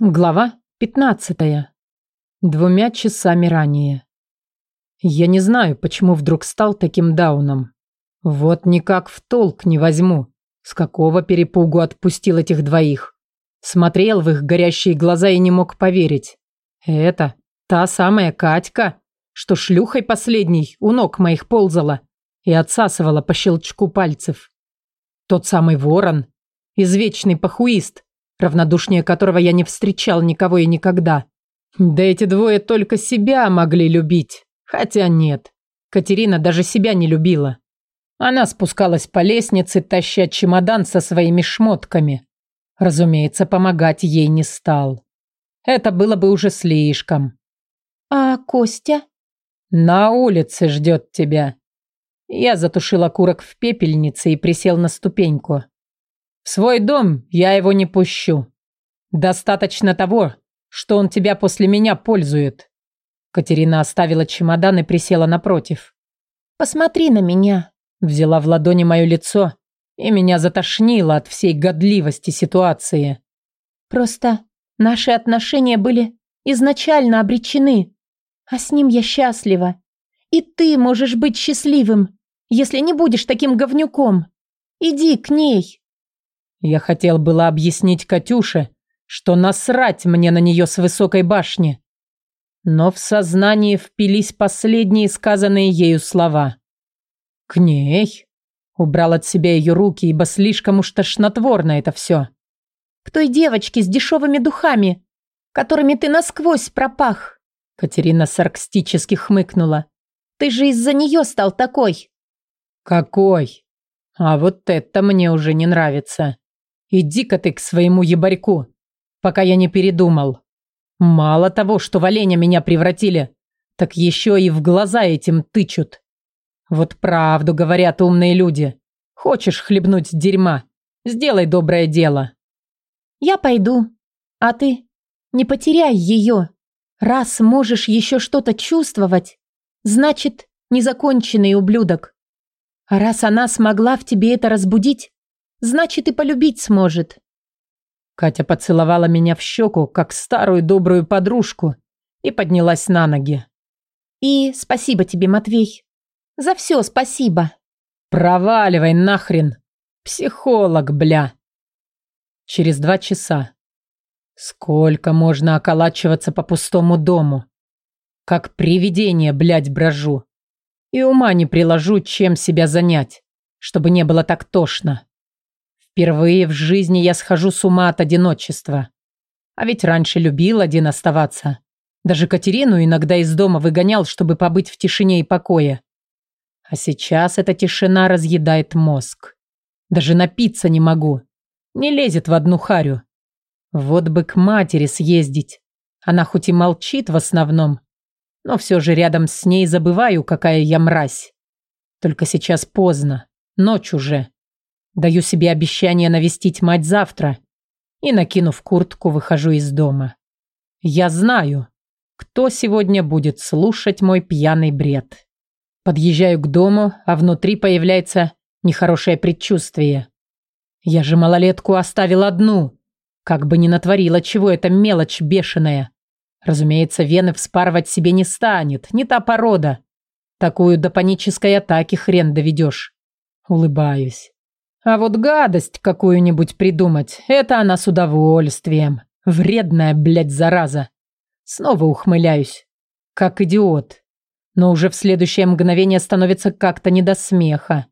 Глава 15. Двумя часами ранее. Я не знаю, почему вдруг стал таким дауном. Вот никак в толк не возьму, с какого перепугу отпустил этих двоих. Смотрел в их горящие глаза и не мог поверить. Это та самая Катька, что шлюхой последней у ног моих ползала и отсасывала по щелчку пальцев. Тот самый ворон, извечный похуист, равнодушнее которого я не встречал никого и никогда. Да эти двое только себя могли любить. Хотя нет, Катерина даже себя не любила. Она спускалась по лестнице, таща чемодан со своими шмотками. Разумеется, помогать ей не стал. Это было бы уже слишком. «А Костя?» «На улице ждет тебя». Я затушил окурок в пепельнице и присел на ступеньку. В свой дом я его не пущу. Достаточно того, что он тебя после меня пользует. Катерина оставила чемодан и присела напротив. Посмотри на меня. Взяла в ладони мое лицо, и меня затошнило от всей годливости ситуации. Просто наши отношения были изначально обречены, а с ним я счастлива. И ты можешь быть счастливым, если не будешь таким говнюком. Иди к ней. Я хотел было объяснить Катюше, что насрать мне на нее с высокой башни. Но в сознании впились последние сказанные ею слова. «К ней?» Убрал от себя ее руки, ибо слишком уж тошнотворно это все. «К той девочке с дешевыми духами, которыми ты насквозь пропах!» Катерина саркстически хмыкнула. «Ты же из-за нее стал такой!» «Какой? А вот это мне уже не нравится!» Иди-ка ты к своему ебарьку, пока я не передумал. Мало того, что в оленя меня превратили, так еще и в глаза этим тычут. Вот правду говорят умные люди. Хочешь хлебнуть дерьма? Сделай доброе дело. Я пойду. А ты не потеряй ее. Раз можешь еще что-то чувствовать, значит, незаконченный ублюдок. А раз она смогла в тебе это разбудить, Значит, и полюбить сможет. Катя поцеловала меня в щеку, как старую добрую подружку, и поднялась на ноги. И спасибо тебе, Матвей. За все спасибо. Проваливай нахрен. Психолог, бля. Через два часа. Сколько можно околачиваться по пустому дому? Как привидение, блядь, брожу. И ума не приложу, чем себя занять, чтобы не было так тошно. Впервые в жизни я схожу с ума от одиночества. А ведь раньше любил один оставаться. Даже Катерину иногда из дома выгонял, чтобы побыть в тишине и покое. А сейчас эта тишина разъедает мозг. Даже напиться не могу. Не лезет в одну харю. Вот бы к матери съездить. Она хоть и молчит в основном, но все же рядом с ней забываю, какая я мразь. Только сейчас поздно, ночь уже. Даю себе обещание навестить мать завтра и, накинув куртку, выхожу из дома. Я знаю, кто сегодня будет слушать мой пьяный бред. Подъезжаю к дому, а внутри появляется нехорошее предчувствие. Я же малолетку оставил одну. Как бы ни натворила чего эта мелочь бешеная. Разумеется, вены вспарывать себе не станет, не та порода. Такую до панической атаки хрен доведешь. Улыбаюсь. А вот гадость какую-нибудь придумать, это она с удовольствием. Вредная, блядь, зараза. Снова ухмыляюсь. Как идиот. Но уже в следующее мгновение становится как-то не до смеха.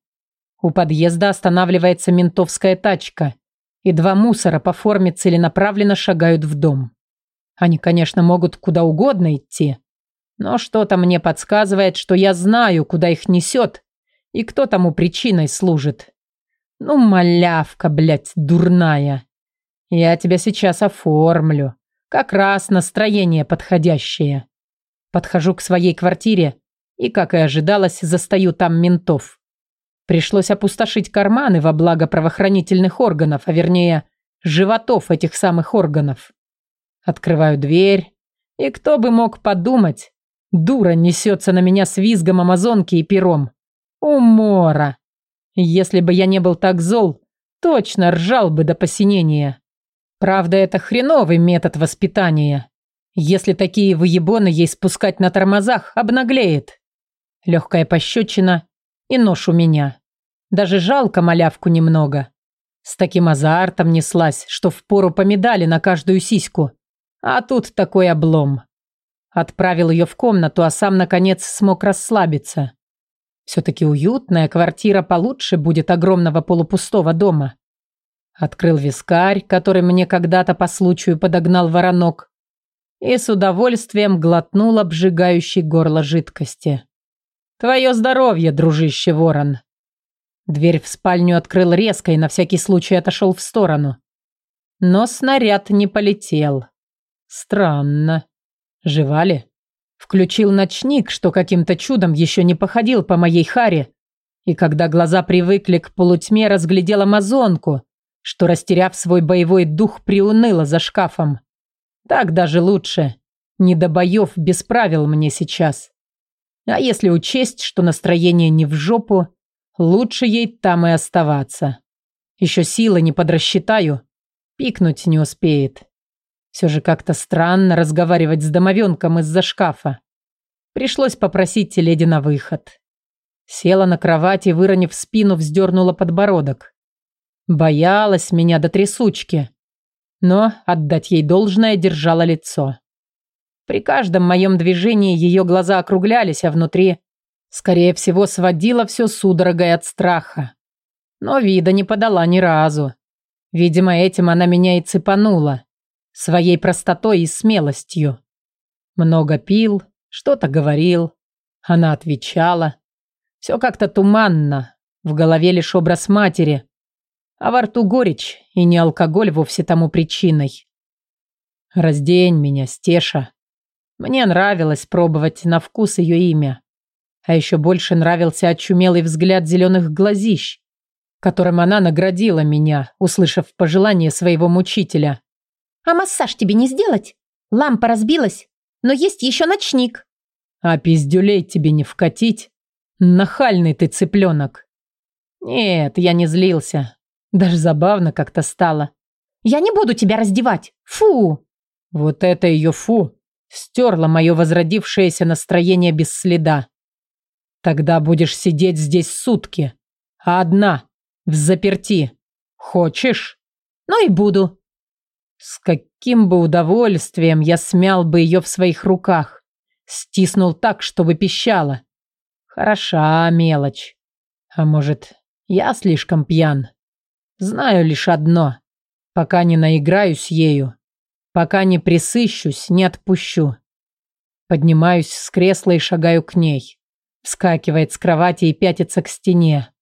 У подъезда останавливается ментовская тачка, и два мусора по форме целенаправленно шагают в дом. Они, конечно, могут куда угодно идти, но что-то мне подсказывает, что я знаю, куда их несет и кто тому причиной служит. Ну, малявка, блядь, дурная. Я тебя сейчас оформлю. Как раз настроение подходящее. Подхожу к своей квартире и, как и ожидалось, застаю там ментов. Пришлось опустошить карманы во благо правоохранительных органов, а вернее, животов этих самых органов. Открываю дверь, и кто бы мог подумать, дура несется на меня с визгом амазонки и пером. Умора. Если бы я не был так зол, точно ржал бы до посинения. Правда, это хреновый метод воспитания. Если такие выебоны ей спускать на тормозах, обнаглеет. Легкая пощечина и нож у меня. Даже жалко малявку немного. С таким азартом неслась, что впору по медали на каждую сиську. А тут такой облом. Отправил ее в комнату, а сам, наконец, смог расслабиться. Все-таки уютная квартира получше будет огромного полупустого дома. Открыл вискарь, который мне когда-то по случаю подогнал воронок, и с удовольствием глотнул обжигающий горло жидкости. «Твое здоровье, дружище ворон!» Дверь в спальню открыл резко и на всякий случай отошел в сторону. Но снаряд не полетел. Странно. Жевали? Включил ночник, что каким-то чудом еще не походил по моей харе. И когда глаза привыкли к полутьме, разглядел амазонку, что, растеряв свой боевой дух, приуныла за шкафом. Так даже лучше. Не до боев без правил мне сейчас. А если учесть, что настроение не в жопу, Лучше ей там и оставаться. Еще силы не подрасчитаю. Пикнуть не успеет. Все же как-то странно разговаривать с домовенком из-за шкафа. Пришлось попросить леди на выход. Села на кровати, выронив спину, вздернула подбородок. Боялась меня до трясучки. Но отдать ей должное держала лицо. При каждом моем движении ее глаза округлялись, а внутри Скорее всего, сводила все судорогой от страха. Но вида не подала ни разу. Видимо, этим она меня и цепанула. Своей простотой и смелостью. Много пил, что-то говорил. Она отвечала. Все как-то туманно. В голове лишь образ матери. А во рту горечь, и не алкоголь вовсе тому причиной. Раздень меня, Стеша. Мне нравилось пробовать на вкус ее имя. А еще больше нравился очумелый взгляд зеленых глазищ, которым она наградила меня, услышав пожелание своего мучителя. «А массаж тебе не сделать? Лампа разбилась, но есть еще ночник». «А пиздюлей тебе не вкатить? Нахальный ты цыпленок». «Нет, я не злился. Даже забавно как-то стало». «Я не буду тебя раздевать. Фу!» Вот это ее фу стерло мое возродившееся настроение без следа. Тогда будешь сидеть здесь сутки. А одна, в заперти. Хочешь? Ну и буду. С каким бы удовольствием я смял бы ее в своих руках. Стиснул так, чтобы пищала. Хороша мелочь. А может, я слишком пьян? Знаю лишь одно. Пока не наиграюсь ею, пока не присыщусь, не отпущу. Поднимаюсь с кресла и шагаю к ней. Вскакивает с кровати и пятится к стене.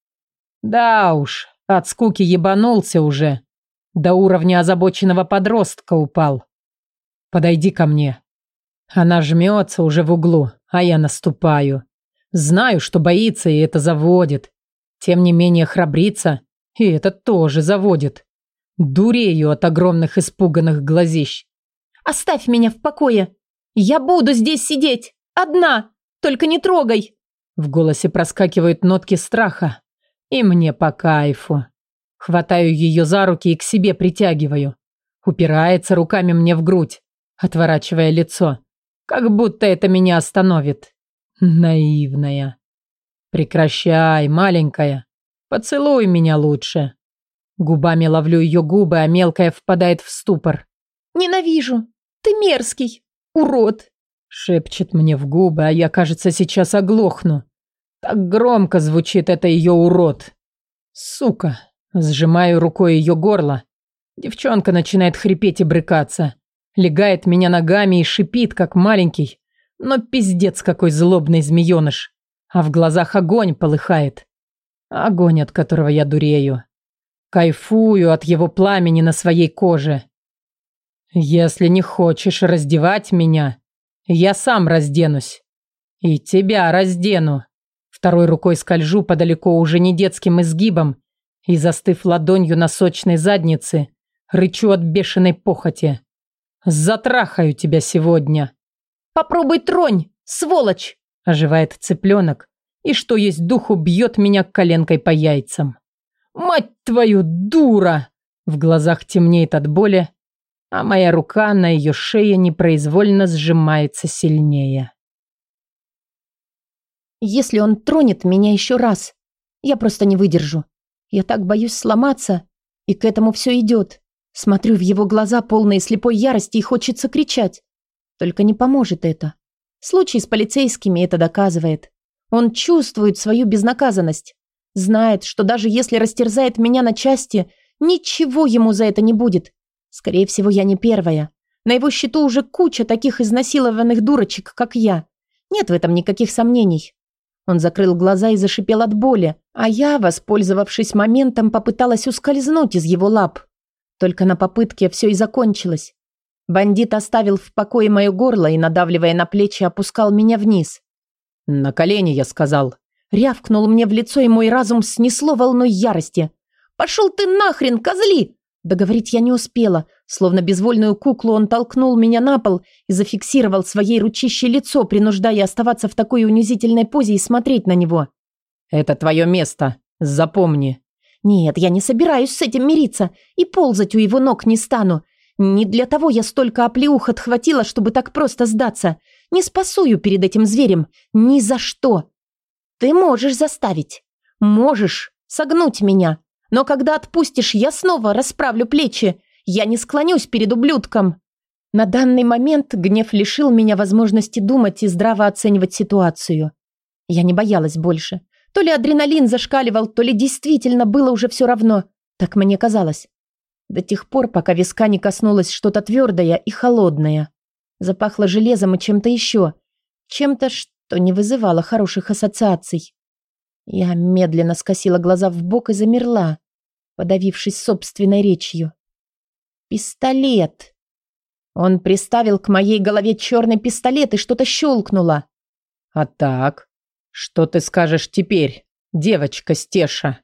Да уж, от скуки ебанулся уже. До уровня озабоченного подростка упал. Подойди ко мне. Она жмется уже в углу, а я наступаю. Знаю, что боится, и это заводит. Тем не менее храбрится, и это тоже заводит. Дурею от огромных испуганных глазищ. «Оставь меня в покое! Я буду здесь сидеть! Одна! Только не трогай!» В голосе проскакивают нотки страха. И мне по кайфу. Хватаю ее за руки и к себе притягиваю. Упирается руками мне в грудь, отворачивая лицо. Как будто это меня остановит. Наивная. Прекращай, маленькая. Поцелуй меня лучше. Губами ловлю ее губы, а мелкая впадает в ступор. «Ненавижу! Ты мерзкий! Урод!» Шепчет мне в губы, а я, кажется, сейчас оглохну. Так громко звучит это ее урод. Сука. Сжимаю рукой ее горло. Девчонка начинает хрипеть и брыкаться. Легает меня ногами и шипит, как маленький. Но пиздец какой злобный змееныш. А в глазах огонь полыхает. Огонь, от которого я дурею. Кайфую от его пламени на своей коже. Если не хочешь раздевать меня, я сам разденусь. И тебя раздену. Второй рукой скольжу по далеко уже не детским изгибам и, застыв ладонью на сочной заднице, рычу от бешеной похоти. «Затрахаю тебя сегодня!» «Попробуй тронь, сволочь!» – оживает цыпленок, и что есть духу бьет меня коленкой по яйцам. «Мать твою, дура!» В глазах темнеет от боли, а моя рука на ее шее непроизвольно сжимается сильнее. Если он тронет меня еще раз, я просто не выдержу. Я так боюсь сломаться, и к этому все идет. Смотрю в его глаза, полные слепой ярости, и хочется кричать. Только не поможет это. Случай с полицейскими это доказывает. Он чувствует свою безнаказанность. Знает, что даже если растерзает меня на части, ничего ему за это не будет. Скорее всего, я не первая. На его счету уже куча таких изнасилованных дурочек, как я. Нет в этом никаких сомнений. Он закрыл глаза и зашипел от боли, а я, воспользовавшись моментом, попыталась ускользнуть из его лап. Только на попытке все и закончилось. Бандит оставил в покое мое горло и, надавливая на плечи, опускал меня вниз. «На колени, я сказал». Рявкнул мне в лицо, и мой разум снесло волной ярости. «Пошел ты нахрен, козли!» Договорить я не успела. Словно безвольную куклу он толкнул меня на пол и зафиксировал своей ручищей лицо, принуждая оставаться в такой унизительной позе и смотреть на него. «Это твое место. Запомни». «Нет, я не собираюсь с этим мириться и ползать у его ног не стану. Не для того я столько оплеух отхватила, чтобы так просто сдаться. Не спасую перед этим зверем. Ни за что. Ты можешь заставить. Можешь согнуть меня. Но когда отпустишь, я снова расправлю плечи. Я не склонюсь перед ублюдком. На данный момент гнев лишил меня возможности думать и здраво оценивать ситуацию. Я не боялась больше. То ли адреналин зашкаливал, то ли действительно было уже все равно. Так мне казалось. До тех пор, пока виска не коснулось что-то твердое и холодное. Запахло железом и чем-то еще. Чем-то, что не вызывало хороших ассоциаций. Я медленно скосила глаза в бок и замерла, подавившись собственной речью. «Пистолет!» Он приставил к моей голове черный пистолет и что-то щелкнуло. «А так, что ты скажешь теперь, девочка Стеша?»